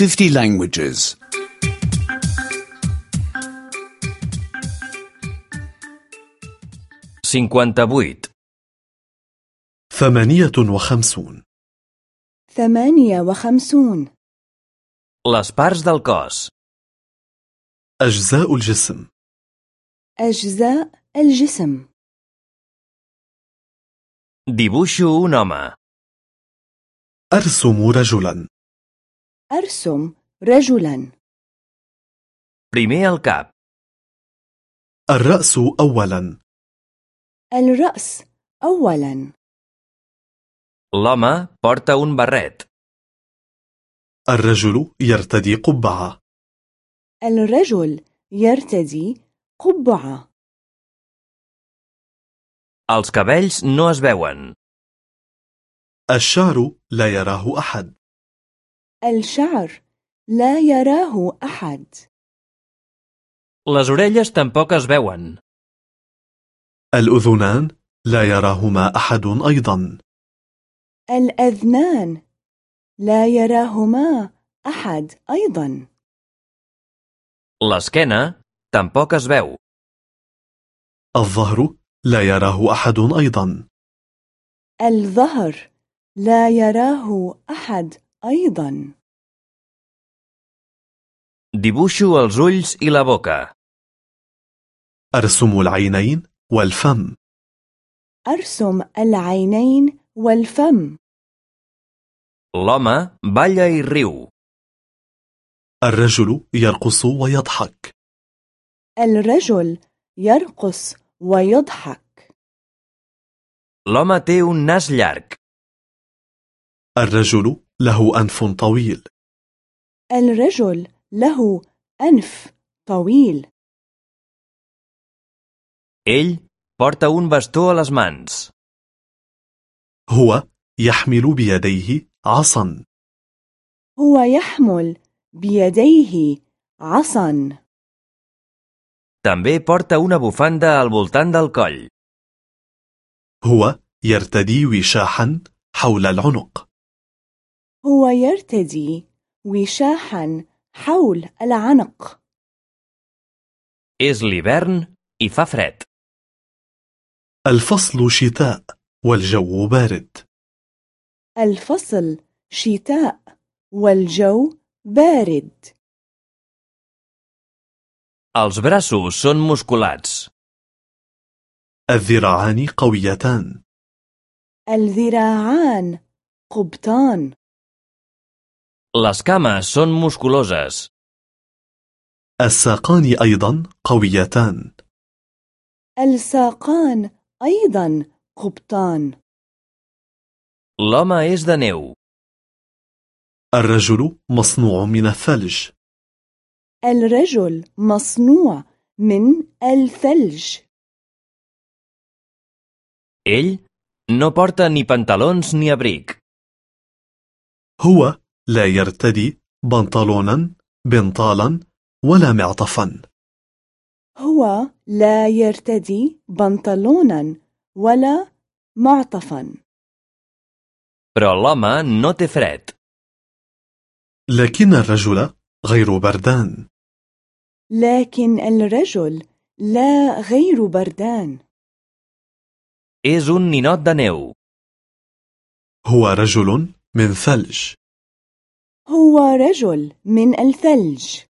50 languages. 58. ثمانية وخمسون ثمانية وخمسون Les parts del cos. أجزاء الجسم أجزاء الجسم Dibuixo un home. أرسم رجلا أرسم رجلا Primer el cap. الرأس أولا الرأس أولا L'home porta un barret. الرجل يرتدي قبعة الرجل يرتدي قبعة Els cabells no es veuen. الشعر لا يراه أحد الشعر لا يراه أحد Les orelles tampoc es veuen. الأذنان لا يراهما أحد أيضا الأذنان لا يراهما أحد أيضا L'esquena tampoc es veu. الظهر لا يراه أحد أيضا الظهر لا يراه أحد أيضا Dibuixo els ulls i la boca. أرسم العينين والفم أرسم العينين والفم L'home balla i riu. الرجل يرقص ويضحك الرجل يرقص ويضحك L'home té un nas llarg. الرجل له أنف طويل. الرجل له أنف طويل. Ell porta un bastó a les mans. هو يحمل بيديه عصا. هو يحمل بيديه عصا. També porta una bufanda al voltant del coll. هو يرتدي وشاحا حول العنق. هو يرتدي وشاحا حول العنق. És l'hivern i fa fred. الفصل شتاء والجو بارد. الفصل شتاء والجو بارد. Els braços són musculats. الذراعان قويتان. الذراعان قبطان. Les cames són musculoses. الساقان أيضا قويتان الساقان أيضا قبطان L'home és de neu. الرجل مصنوع من الثلج الرجل مصنوع من الثلج Ell no porta ni pantalons ni abric. هو لا يرتدي بنطلونا بنطالا ولا معطفا. هو لا يرتدي بنطلونا ولا معطفا. Però l'home no té fred. لكن الرجل غير بردان. لكن الرجل لا غير بردان. És un ninot de neu. هو رجل من ثلج. هو رجل من الثلج.